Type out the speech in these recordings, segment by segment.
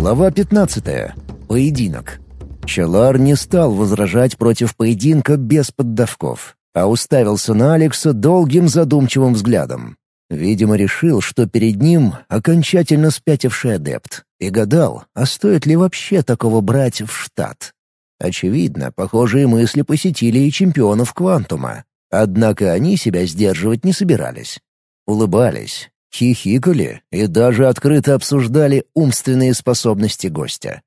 Глава 15. Поединок. Челар не стал возражать против поединка без поддавков, а уставился на Алекса долгим задумчивым взглядом. Видимо, решил, что перед ним окончательно спятивший адепт, и гадал, а стоит ли вообще такого брать в штат. Очевидно, похожие мысли посетили и чемпионов Квантума, однако они себя сдерживать не собирались. Улыбались, хихикали и даже открыто обсуждали умственные способности гостя.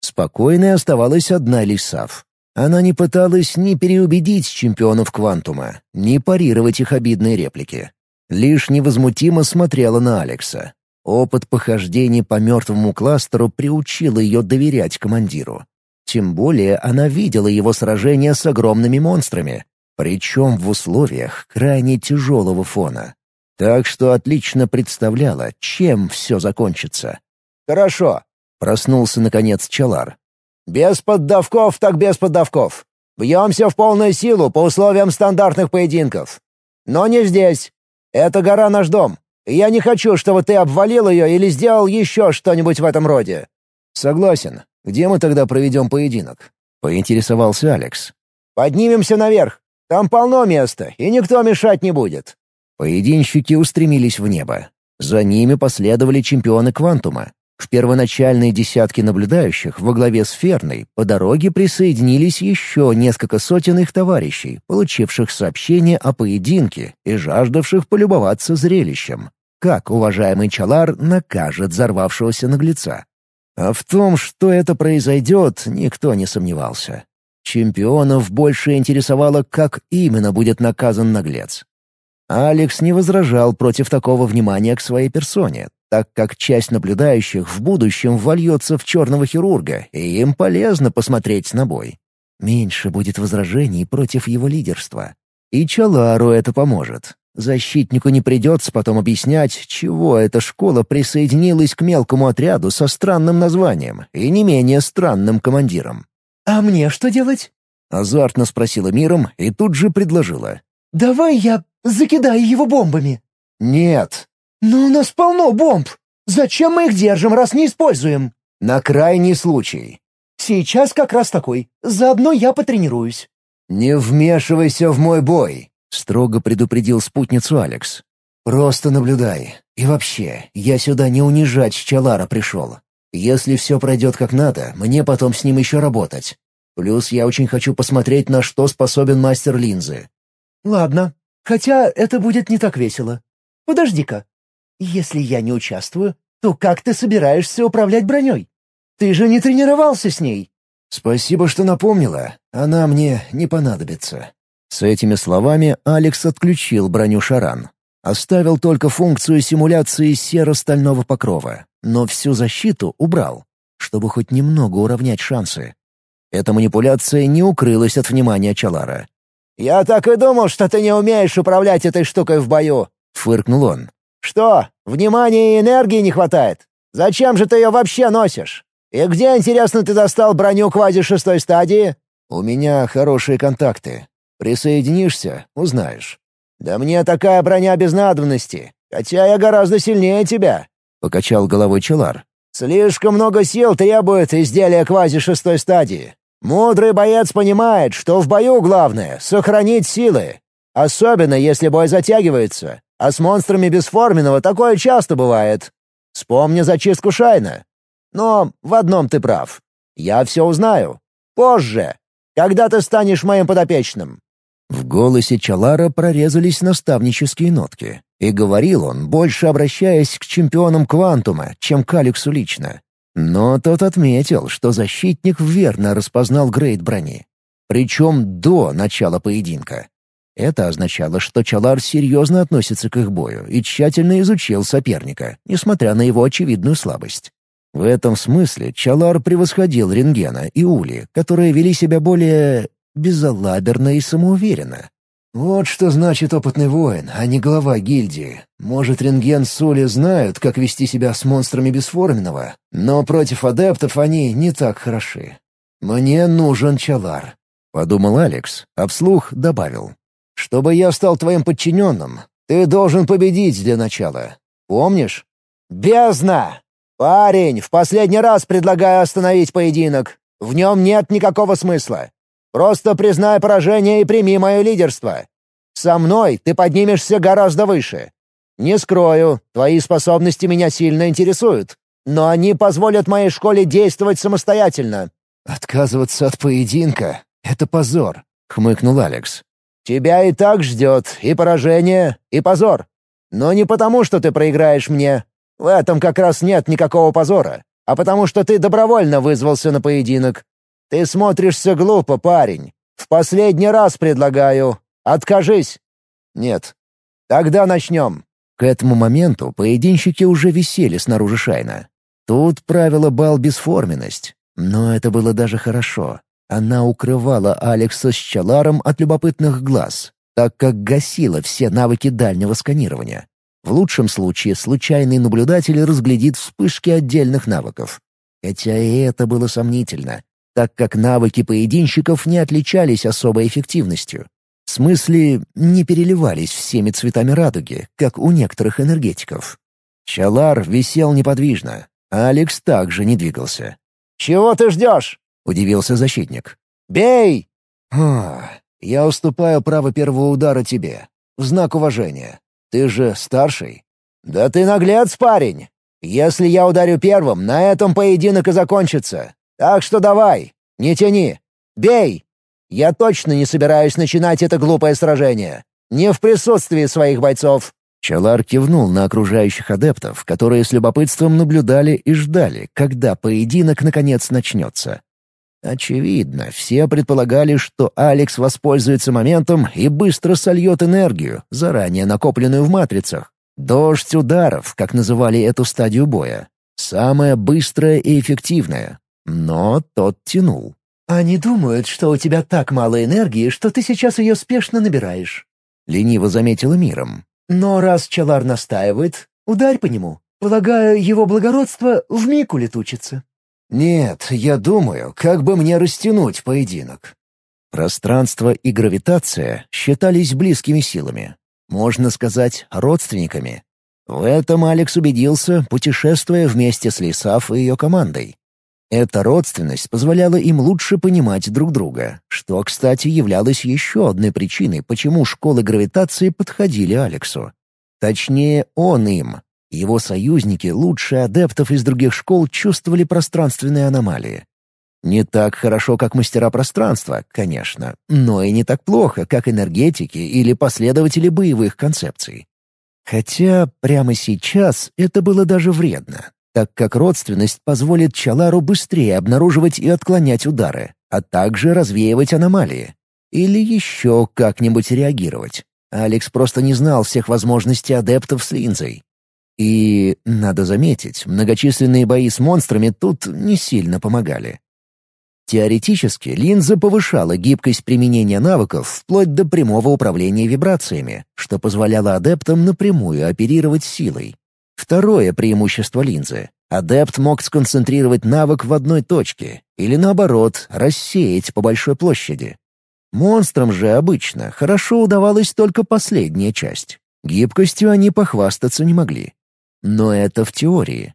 Спокойной оставалась одна Лисав. Она не пыталась ни переубедить чемпионов Квантума, ни парировать их обидные реплики. Лишь невозмутимо смотрела на Алекса. Опыт похождений по мертвому кластеру приучил ее доверять командиру. Тем более она видела его сражения с огромными монстрами, причем в условиях крайне тяжелого фона. Так что отлично представляла, чем все закончится. «Хорошо», — проснулся наконец Чалар. «Без поддавков так без поддавков. Бьемся в полную силу по условиям стандартных поединков. Но не здесь. Эта гора наш дом. Я не хочу, чтобы ты обвалил ее или сделал еще что-нибудь в этом роде». «Согласен. Где мы тогда проведем поединок?» — поинтересовался Алекс. «Поднимемся наверх. Там полно места, и никто мешать не будет». Поединщики устремились в небо. За ними последовали чемпионы Квантума. В первоначальной десятке наблюдающих во главе с Ферной по дороге присоединились еще несколько сотен их товарищей, получивших сообщение о поединке и жаждавших полюбоваться зрелищем. Как уважаемый Чалар накажет взорвавшегося наглеца. А в том, что это произойдет, никто не сомневался. Чемпионов больше интересовало, как именно будет наказан наглец. Алекс не возражал против такого внимания к своей персоне, так как часть наблюдающих в будущем вольется в черного хирурга, и им полезно посмотреть на бой. Меньше будет возражений против его лидерства. И Чалару это поможет. Защитнику не придется потом объяснять, чего эта школа присоединилась к мелкому отряду со странным названием и не менее странным командиром. «А мне что делать?» — азартно спросила Миром и тут же предложила. «Давай я закидаю его бомбами». «Нет». «Но у нас полно бомб. Зачем мы их держим, раз не используем?» «На крайний случай». «Сейчас как раз такой. Заодно я потренируюсь». «Не вмешивайся в мой бой», — строго предупредил спутницу Алекс. «Просто наблюдай. И вообще, я сюда не унижать Чалара пришел. Если все пройдет как надо, мне потом с ним еще работать. Плюс я очень хочу посмотреть, на что способен мастер линзы. «Ладно. Хотя это будет не так весело. Подожди-ка. Если я не участвую, то как ты собираешься управлять броней? Ты же не тренировался с ней». «Спасибо, что напомнила. Она мне не понадобится». С этими словами Алекс отключил броню Шаран. Оставил только функцию симуляции серо-стального покрова, но всю защиту убрал, чтобы хоть немного уравнять шансы. Эта манипуляция не укрылась от внимания Чалара. «Я так и думал, что ты не умеешь управлять этой штукой в бою», — фыркнул он. «Что, внимания и энергии не хватает? Зачем же ты ее вообще носишь? И где, интересно, ты достал броню квази шестой стадии?» «У меня хорошие контакты. Присоединишься — узнаешь». «Да мне такая броня без надобности, хотя я гораздо сильнее тебя», — покачал головой Челар. «Слишком много сил требует изделия квази шестой стадии. Мудрый боец понимает, что в бою главное — сохранить силы. Особенно, если бой затягивается. А с монстрами бесформенного такое часто бывает. Вспомни зачистку Шайна. Но в одном ты прав. Я все узнаю. Позже. Когда ты станешь моим подопечным. В голосе Чалара прорезались наставнические нотки. И говорил он, больше обращаясь к чемпионам Квантума, чем к Алексу лично. Но тот отметил, что защитник верно распознал грейд брони. Причем до начала поединка. Это означало, что Чалар серьезно относится к их бою и тщательно изучил соперника, несмотря на его очевидную слабость. В этом смысле Чалар превосходил Рентгена и Ули, которые вели себя более безалаберно и самоуверенно. Вот что значит опытный воин, а не глава гильдии. Может, рентген с Ули знают, как вести себя с монстрами бесформенного, но против адептов они не так хороши. «Мне нужен Чалар», — подумал Алекс, а вслух добавил. «Чтобы я стал твоим подчиненным, ты должен победить для начала. Помнишь?» «Бездна!» «Парень, в последний раз предлагаю остановить поединок. В нем нет никакого смысла. Просто признай поражение и прими мое лидерство. Со мной ты поднимешься гораздо выше. Не скрою, твои способности меня сильно интересуют, но они позволят моей школе действовать самостоятельно». «Отказываться от поединка — это позор», — хмыкнул Алекс. «Тебя и так ждет и поражение, и позор. Но не потому, что ты проиграешь мне. В этом как раз нет никакого позора, а потому что ты добровольно вызвался на поединок. Ты смотришься глупо, парень. В последний раз предлагаю. Откажись». «Нет». «Тогда начнем». К этому моменту поединщики уже висели снаружи Шайна. Тут правило бал бесформенность. Но это было даже хорошо. Она укрывала Алекса с Чаларом от любопытных глаз, так как гасила все навыки дальнего сканирования. В лучшем случае случайный наблюдатель разглядит вспышки отдельных навыков. Хотя и это было сомнительно, так как навыки поединщиков не отличались особой эффективностью. В смысле, не переливались всеми цветами радуги, как у некоторых энергетиков. Чалар висел неподвижно, а Алекс также не двигался. «Чего ты ждешь?» — удивился защитник. «Бей!» «А, я уступаю право первого удара тебе. В знак уважения. Ты же старший». «Да ты наглец, парень! Если я ударю первым, на этом поединок и закончится. Так что давай, не тяни. Бей! Я точно не собираюсь начинать это глупое сражение. Не в присутствии своих бойцов». Чалар кивнул на окружающих адептов, которые с любопытством наблюдали и ждали, когда поединок наконец начнется. Очевидно, все предполагали, что Алекс воспользуется моментом и быстро сольет энергию, заранее накопленную в матрицах. Дождь ударов, как называли эту стадию боя. Самая быстрая и эффективная. Но тот тянул. «Они думают, что у тебя так мало энергии, что ты сейчас ее спешно набираешь», — лениво заметила миром. «Но раз Чалар настаивает, ударь по нему. Полагаю, его благородство вмиг улетучится». «Нет, я думаю, как бы мне растянуть поединок». Пространство и гравитация считались близкими силами. Можно сказать, родственниками. В этом Алекс убедился, путешествуя вместе с Лисав и ее командой. Эта родственность позволяла им лучше понимать друг друга, что, кстати, являлось еще одной причиной, почему школы гравитации подходили Алексу. Точнее, он им, его союзники, лучшие адептов из других школ, чувствовали пространственные аномалии. Не так хорошо, как мастера пространства, конечно, но и не так плохо, как энергетики или последователи боевых концепций. Хотя прямо сейчас это было даже вредно, так как родственность позволит Чалару быстрее обнаруживать и отклонять удары, а также развеивать аномалии. Или еще как-нибудь реагировать. Алекс просто не знал всех возможностей адептов с линзой. И, надо заметить, многочисленные бои с монстрами тут не сильно помогали. Теоретически, линза повышала гибкость применения навыков вплоть до прямого управления вибрациями, что позволяло адептам напрямую оперировать силой. Второе преимущество линзы — адепт мог сконцентрировать навык в одной точке или, наоборот, рассеять по большой площади. Монстрам же обычно хорошо удавалась только последняя часть. Гибкостью они похвастаться не могли. Но это в теории.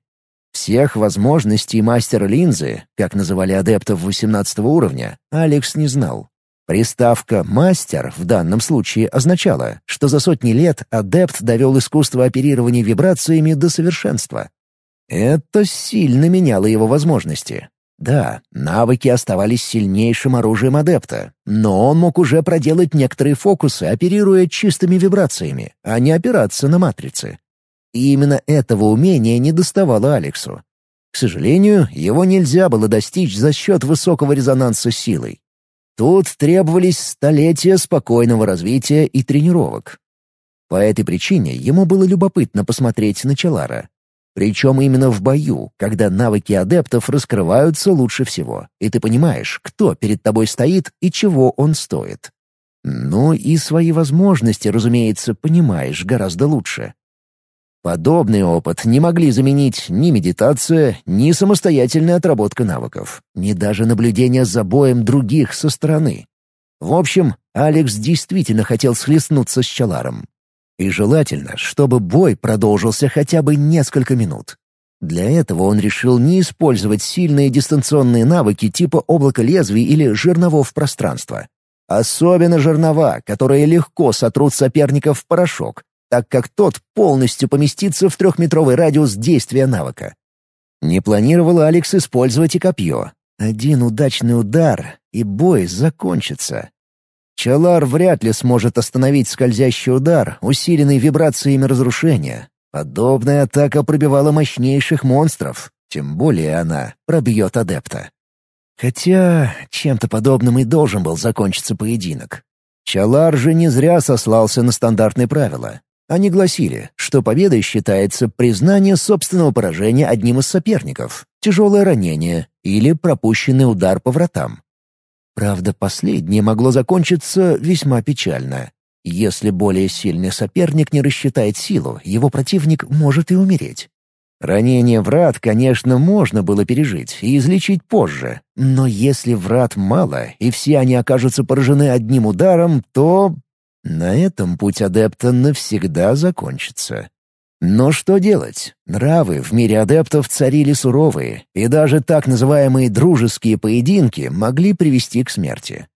Всех возможностей мастера линзы, как называли адептов 18 уровня, Алекс не знал. Приставка «мастер» в данном случае означала, что за сотни лет адепт довел искусство оперирования вибрациями до совершенства. Это сильно меняло его возможности. Да, навыки оставались сильнейшим оружием адепта, но он мог уже проделать некоторые фокусы, оперируя чистыми вибрациями, а не опираться на матрицы. И именно этого умения не доставало Алексу. К сожалению, его нельзя было достичь за счет высокого резонанса силой. Тут требовались столетия спокойного развития и тренировок. По этой причине ему было любопытно посмотреть на Челара. Причем именно в бою, когда навыки адептов раскрываются лучше всего, и ты понимаешь, кто перед тобой стоит и чего он стоит. Ну и свои возможности, разумеется, понимаешь гораздо лучше. Подобный опыт не могли заменить ни медитация, ни самостоятельная отработка навыков, ни даже наблюдение за боем других со стороны. В общем, Алекс действительно хотел схлестнуться с Чаларом. И желательно, чтобы бой продолжился хотя бы несколько минут. Для этого он решил не использовать сильные дистанционные навыки типа облака лезвий или жерновов пространства. Особенно жернова, которые легко сотрут соперника в порошок, так как тот полностью поместится в трехметровый радиус действия навыка. Не планировал Алекс использовать и копье. Один удачный удар, и бой закончится. Чалар вряд ли сможет остановить скользящий удар, усиленный вибрациями разрушения. Подобная атака пробивала мощнейших монстров, тем более она пробьет адепта. Хотя чем-то подобным и должен был закончиться поединок. Чалар же не зря сослался на стандартные правила. Они гласили, что победой считается признание собственного поражения одним из соперников, тяжелое ранение или пропущенный удар по вратам. Правда, последнее могло закончиться весьма печально. Если более сильный соперник не рассчитает силу, его противник может и умереть. Ранение врат, конечно, можно было пережить и излечить позже, но если врат мало и все они окажутся поражены одним ударом, то на этом путь адепта навсегда закончится. Но что делать? Нравы в мире адептов царили суровые, и даже так называемые дружеские поединки могли привести к смерти.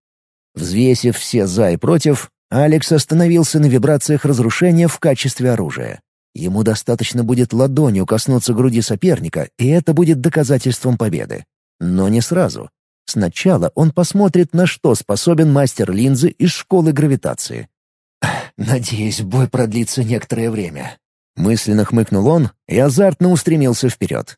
Взвесив все «за» и «против», Алекс остановился на вибрациях разрушения в качестве оружия. Ему достаточно будет ладонью коснуться груди соперника, и это будет доказательством победы. Но не сразу. Сначала он посмотрит, на что способен мастер линзы из школы гравитации. «Надеюсь, бой продлится некоторое время». Мысленно хмыкнул он и азартно устремился вперед.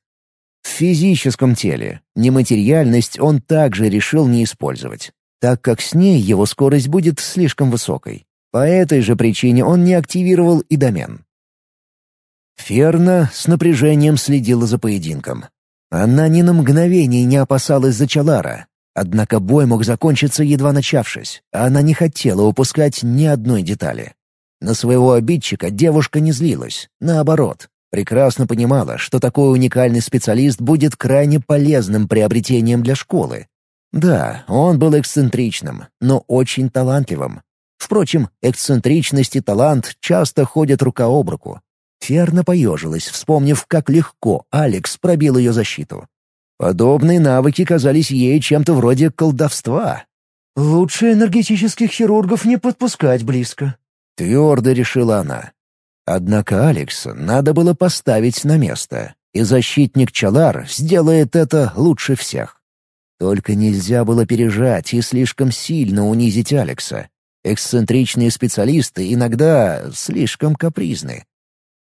В физическом теле нематериальность он также решил не использовать, так как с ней его скорость будет слишком высокой. По этой же причине он не активировал и домен. Ферна с напряжением следила за поединком. Она ни на мгновение не опасалась за Чалара, Однако бой мог закончиться, едва начавшись, а она не хотела упускать ни одной детали. На своего обидчика девушка не злилась, наоборот, прекрасно понимала, что такой уникальный специалист будет крайне полезным приобретением для школы. Да, он был эксцентричным, но очень талантливым. Впрочем, эксцентричность и талант часто ходят рука об руку. Ферна поежилась, вспомнив, как легко Алекс пробил ее защиту. Подобные навыки казались ей чем-то вроде колдовства. «Лучше энергетических хирургов не подпускать близко», — твердо решила она. Однако Алекса надо было поставить на место, и защитник Чалар сделает это лучше всех. Только нельзя было пережать и слишком сильно унизить Алекса. Эксцентричные специалисты иногда слишком капризны.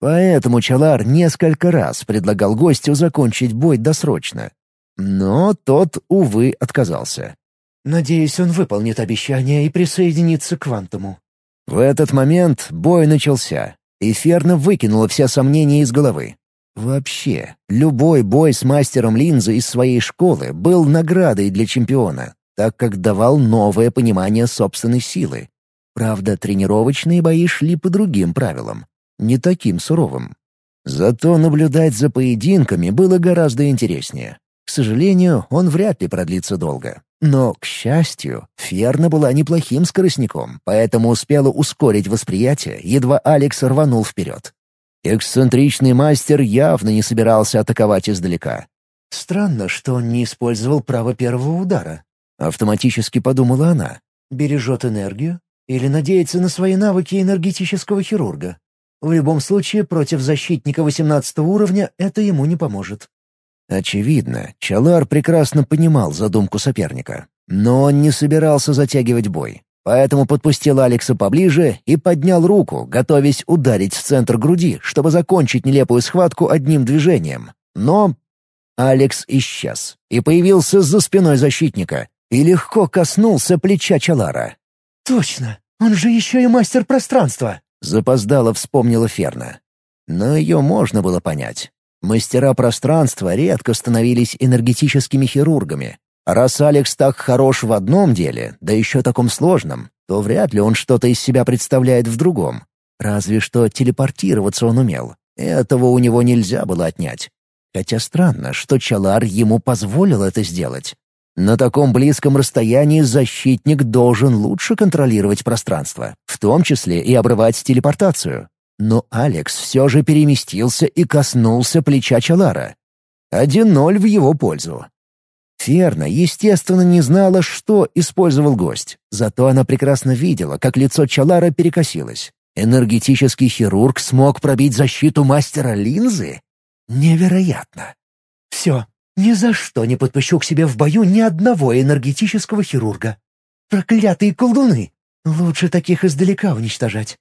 Поэтому Чалар несколько раз предлагал гостю закончить бой досрочно, но тот, увы, отказался. «Надеюсь, он выполнит обещание и присоединится к Квантуму». В этот момент бой начался, и Ферна выкинула все сомнения из головы. Вообще, любой бой с мастером линзы из своей школы был наградой для чемпиона, так как давал новое понимание собственной силы. Правда, тренировочные бои шли по другим правилам, не таким суровым. Зато наблюдать за поединками было гораздо интереснее. К сожалению, он вряд ли продлится долго. Но, к счастью, Ферна была неплохим скоростником, поэтому успела ускорить восприятие, едва Алекс рванул вперед. Эксцентричный мастер явно не собирался атаковать издалека. «Странно, что он не использовал право первого удара», — автоматически подумала она. «Бережет энергию? Или надеется на свои навыки энергетического хирурга? В любом случае, против защитника 18 уровня это ему не поможет». Очевидно, Чалар прекрасно понимал задумку соперника. Но он не собирался затягивать бой. Поэтому подпустил Алекса поближе и поднял руку, готовясь ударить в центр груди, чтобы закончить нелепую схватку одним движением. Но Алекс исчез и появился за спиной защитника и легко коснулся плеча Чалара. «Точно! Он же еще и мастер пространства!» — запоздало вспомнила Ферна. Но ее можно было понять. Мастера пространства редко становились энергетическими хирургами. А раз Алекс так хорош в одном деле, да еще таком сложном, то вряд ли он что-то из себя представляет в другом. Разве что телепортироваться он умел. Этого у него нельзя было отнять. Хотя странно, что Чалар ему позволил это сделать. На таком близком расстоянии защитник должен лучше контролировать пространство, в том числе и обрывать телепортацию. Но Алекс все же переместился и коснулся плеча Чалара. Один ноль в его пользу. Ферна, естественно, не знала, что использовал гость, зато она прекрасно видела, как лицо Чалара перекосилось. Энергетический хирург смог пробить защиту мастера линзы? Невероятно. «Все, ни за что не подпущу к себе в бою ни одного энергетического хирурга. Проклятые колдуны! Лучше таких издалека уничтожать».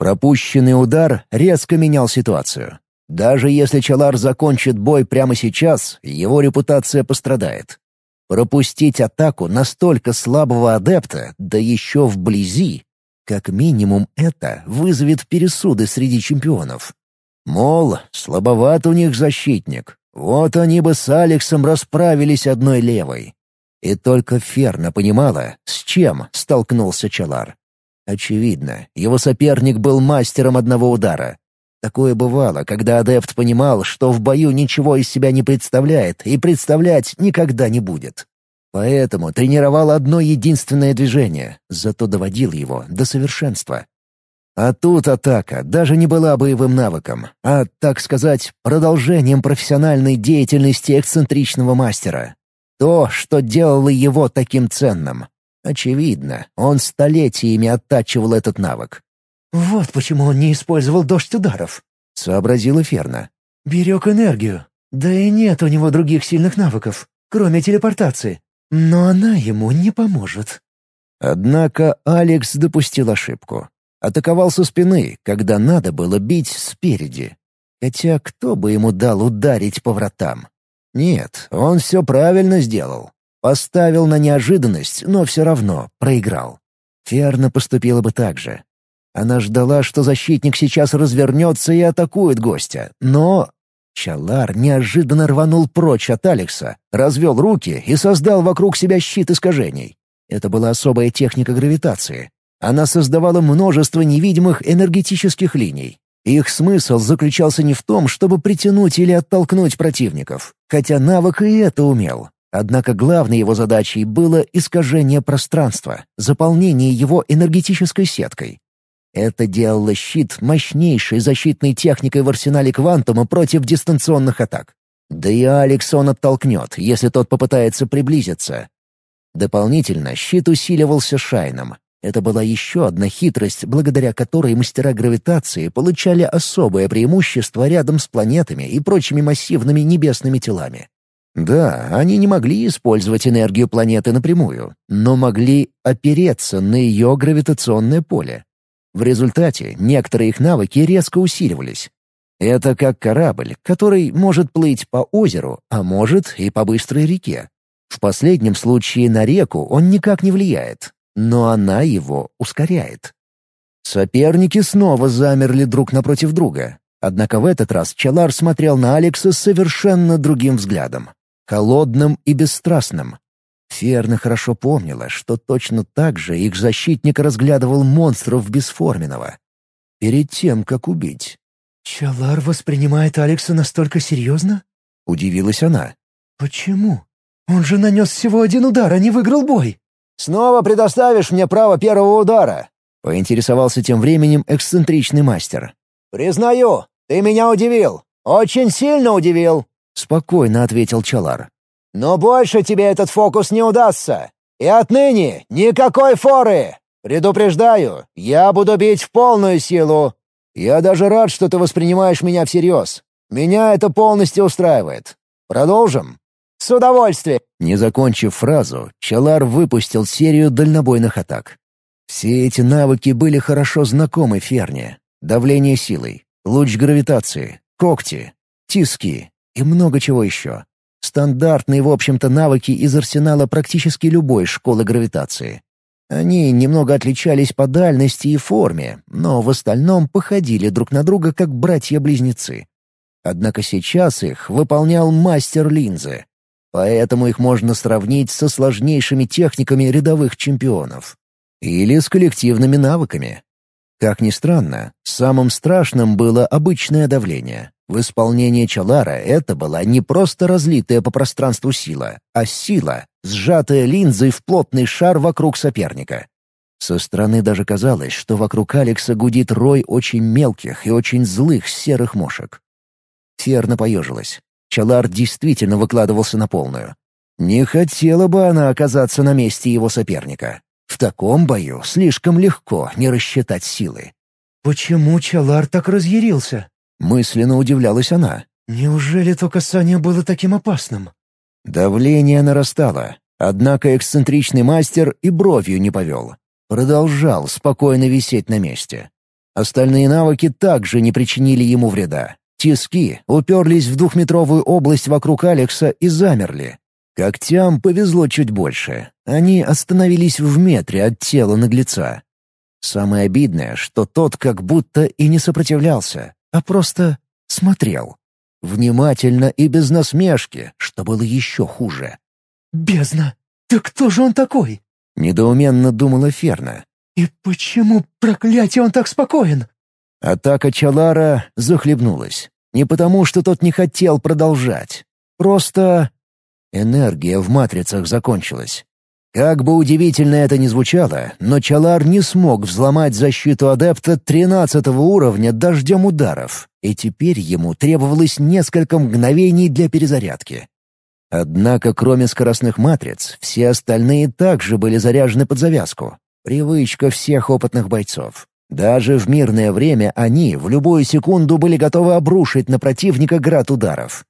Пропущенный удар резко менял ситуацию. Даже если Чалар закончит бой прямо сейчас, его репутация пострадает. Пропустить атаку настолько слабого адепта, да еще вблизи, как минимум это вызовет пересуды среди чемпионов. Мол, слабоват у них защитник. Вот они бы с Алексом расправились одной левой. И только Ферна понимала, с чем столкнулся Чалар. Очевидно, его соперник был мастером одного удара, Такое бывало, когда адепт понимал, что в бою ничего из себя не представляет и представлять никогда не будет. Поэтому тренировал одно единственное движение, зато доводил его до совершенства. А тут атака даже не была боевым навыком, а, так сказать, продолжением профессиональной деятельности эксцентричного мастера. То, что делало его таким ценным. Очевидно, он столетиями оттачивал этот навык. «Вот почему он не использовал дождь ударов», — сообразила Ферна. «Берег энергию. Да и нет у него других сильных навыков, кроме телепортации. Но она ему не поможет». Однако Алекс допустил ошибку. Атаковал со спины, когда надо было бить спереди. Хотя кто бы ему дал ударить по вратам? Нет, он все правильно сделал. Поставил на неожиданность, но все равно проиграл. Ферна поступила бы так же. Она ждала, что защитник сейчас развернется и атакует гостя, но... Чалар неожиданно рванул прочь от Алекса, развел руки и создал вокруг себя щит искажений. Это была особая техника гравитации. Она создавала множество невидимых энергетических линий. Их смысл заключался не в том, чтобы притянуть или оттолкнуть противников, хотя навык и это умел. Однако главной его задачей было искажение пространства, заполнение его энергетической сеткой. Это делало щит мощнейшей защитной техникой в арсенале Квантума против дистанционных атак. Да и Алекс он оттолкнет, если тот попытается приблизиться. Дополнительно щит усиливался Шайном. Это была еще одна хитрость, благодаря которой мастера гравитации получали особое преимущество рядом с планетами и прочими массивными небесными телами. Да, они не могли использовать энергию планеты напрямую, но могли опереться на ее гравитационное поле. В результате некоторые их навыки резко усиливались. Это как корабль, который может плыть по озеру, а может и по быстрой реке. В последнем случае на реку он никак не влияет, но она его ускоряет. Соперники снова замерли друг напротив друга. Однако в этот раз Чалар смотрел на Алекса совершенно другим взглядом. Холодным и бесстрастным, Ферна хорошо помнила, что точно так же их защитник разглядывал монстров бесформенного. Перед тем, как убить. «Чалар воспринимает Алекса настолько серьезно?» — удивилась она. «Почему? Он же нанес всего один удар, а не выиграл бой». «Снова предоставишь мне право первого удара?» — поинтересовался тем временем эксцентричный мастер. «Признаю, ты меня удивил. Очень сильно удивил», — спокойно ответил Чалар. Но больше тебе этот фокус не удастся. И отныне никакой форы. Предупреждаю, я буду бить в полную силу. Я даже рад, что ты воспринимаешь меня всерьез. Меня это полностью устраивает. Продолжим? С удовольствием. Не закончив фразу, Чалар выпустил серию дальнобойных атак. Все эти навыки были хорошо знакомы Ферне. Давление силой, луч гравитации, когти, тиски и много чего еще. Стандартные, в общем-то, навыки из арсенала практически любой школы гравитации. Они немного отличались по дальности и форме, но в остальном походили друг на друга как братья-близнецы. Однако сейчас их выполнял мастер линзы, поэтому их можно сравнить со сложнейшими техниками рядовых чемпионов. Или с коллективными навыками. Как ни странно, самым страшным было обычное давление. В исполнении Чалара это была не просто разлитая по пространству сила, а сила, сжатая линзой в плотный шар вокруг соперника. Со стороны даже казалось, что вокруг Алекса гудит рой очень мелких и очень злых серых мошек. Ферна поежилась. Чалар действительно выкладывался на полную. Не хотела бы она оказаться на месте его соперника. В таком бою слишком легко не рассчитать силы. «Почему Чалар так разъярился?» — мысленно удивлялась она. «Неужели то касание было таким опасным?» Давление нарастало, однако эксцентричный мастер и бровью не повел. Продолжал спокойно висеть на месте. Остальные навыки также не причинили ему вреда. Тиски уперлись в двухметровую область вокруг Алекса и замерли. Когтям повезло чуть больше. Они остановились в метре от тела наглеца. Самое обидное, что тот как будто и не сопротивлялся, а просто смотрел. Внимательно и без насмешки, что было еще хуже. «Бездна! Да кто же он такой?» — недоуменно думала Ферна. «И почему, проклятие, он так спокоен?» Атака Чалара захлебнулась. Не потому, что тот не хотел продолжать. Просто энергия в матрицах закончилась. Как бы удивительно это ни звучало, но Чалар не смог взломать защиту адепта тринадцатого уровня дождем ударов, и теперь ему требовалось несколько мгновений для перезарядки. Однако, кроме скоростных матриц, все остальные также были заряжены под завязку. Привычка всех опытных бойцов. Даже в мирное время они в любую секунду были готовы обрушить на противника град ударов.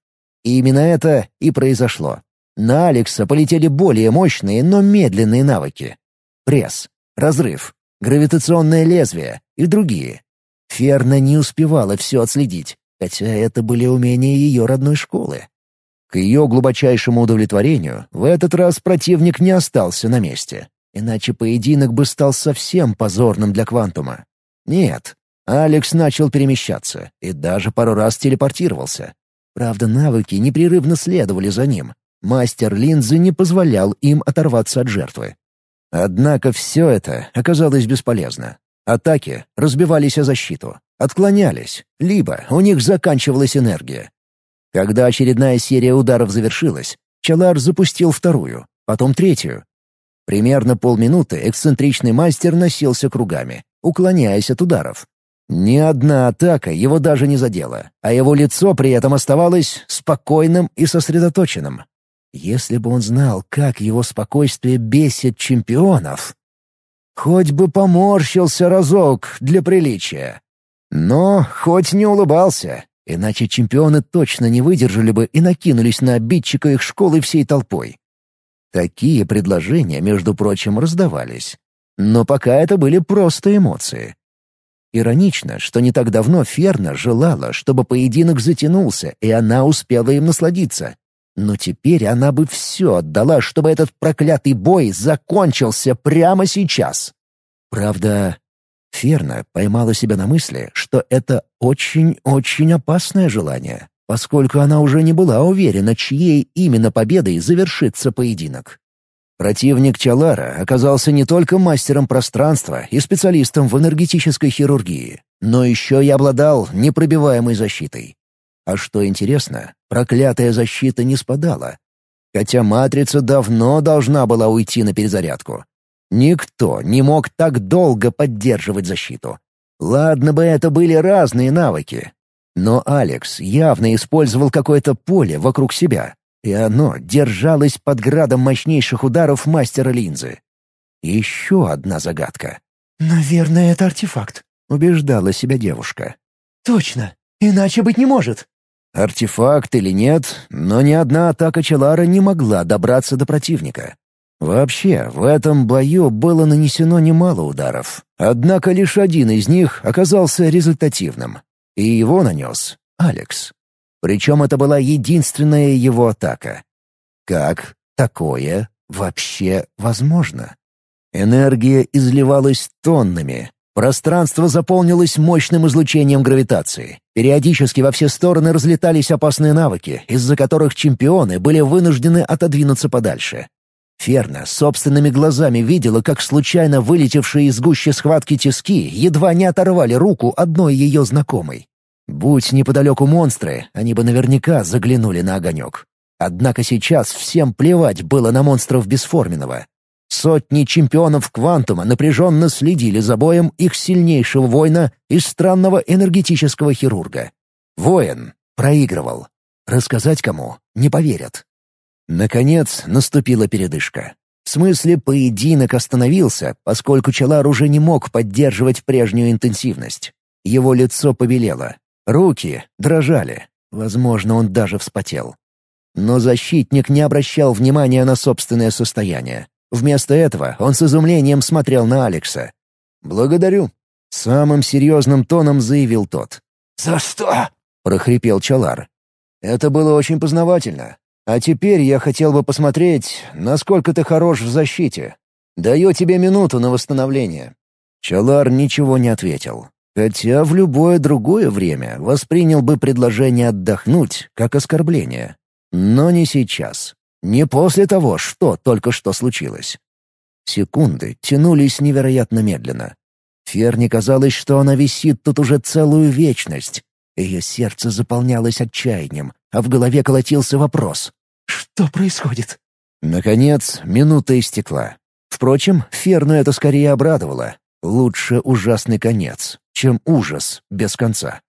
И именно это и произошло. На Алекса полетели более мощные, но медленные навыки. Пресс, разрыв, гравитационное лезвие и другие. Ферна не успевала все отследить, хотя это были умения ее родной школы. К ее глубочайшему удовлетворению, в этот раз противник не остался на месте. Иначе поединок бы стал совсем позорным для Квантума. Нет, Алекс начал перемещаться и даже пару раз телепортировался. Правда, навыки непрерывно следовали за ним, Мастер линзы не позволял им оторваться от жертвы. Однако все это оказалось бесполезно. Атаки разбивались о защиту, отклонялись, либо у них заканчивалась энергия. Когда очередная серия ударов завершилась, Чалар запустил вторую, потом третью. Примерно полминуты эксцентричный мастер носился кругами, уклоняясь от ударов. Ни одна атака его даже не задела, а его лицо при этом оставалось спокойным и сосредоточенным. Если бы он знал, как его спокойствие бесит чемпионов... Хоть бы поморщился разок для приличия. Но хоть не улыбался, иначе чемпионы точно не выдержали бы и накинулись на обидчика их школы всей толпой. Такие предложения, между прочим, раздавались. Но пока это были просто эмоции. Иронично, что не так давно Ферна желала, чтобы поединок затянулся, и она успела им насладиться. Но теперь она бы все отдала, чтобы этот проклятый бой закончился прямо сейчас. Правда, Ферна поймала себя на мысли, что это очень-очень опасное желание, поскольку она уже не была уверена, чьей именно победой завершится поединок. Противник Чалара оказался не только мастером пространства и специалистом в энергетической хирургии, но еще и обладал непробиваемой защитой. А что интересно, проклятая защита не спадала. Хотя матрица давно должна была уйти на перезарядку. Никто не мог так долго поддерживать защиту. Ладно бы это были разные навыки. Но Алекс явно использовал какое-то поле вокруг себя, и оно держалось под градом мощнейших ударов мастера линзы. Еще одна загадка. «Наверное, это артефакт», — убеждала себя девушка. «Точно, иначе быть не может». Артефакт или нет, но ни одна атака Челара не могла добраться до противника. Вообще, в этом бою было нанесено немало ударов. Однако лишь один из них оказался результативным. И его нанес Алекс. Причем это была единственная его атака. Как такое вообще возможно? Энергия изливалась тоннами, Пространство заполнилось мощным излучением гравитации. Периодически во все стороны разлетались опасные навыки, из-за которых чемпионы были вынуждены отодвинуться подальше. Ферна собственными глазами видела, как случайно вылетевшие из гущи схватки тиски едва не оторвали руку одной ее знакомой. Будь неподалеку монстры, они бы наверняка заглянули на огонек. Однако сейчас всем плевать было на монстров бесформенного. Сотни чемпионов Квантума напряженно следили за боем их сильнейшего воина и странного энергетического хирурга. Воин проигрывал. Рассказать кому — не поверят. Наконец наступила передышка. В смысле, поединок остановился, поскольку Челар уже не мог поддерживать прежнюю интенсивность. Его лицо побелело. Руки дрожали. Возможно, он даже вспотел. Но защитник не обращал внимания на собственное состояние. Вместо этого он с изумлением смотрел на Алекса. «Благодарю», — самым серьезным тоном заявил тот. «За что?» — прохрипел Чалар. «Это было очень познавательно. А теперь я хотел бы посмотреть, насколько ты хорош в защите. Даю тебе минуту на восстановление». Чалар ничего не ответил, хотя в любое другое время воспринял бы предложение отдохнуть как оскорбление. Но не сейчас. Не после того, что только что случилось. Секунды тянулись невероятно медленно. Ферне казалось, что она висит тут уже целую вечность. Ее сердце заполнялось отчаянием, а в голове колотился вопрос. «Что происходит?» Наконец, минута истекла. Впрочем, Ферну это скорее обрадовало. Лучше ужасный конец, чем ужас без конца.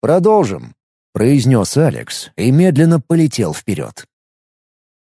«Продолжим», — произнес Алекс и медленно полетел вперед.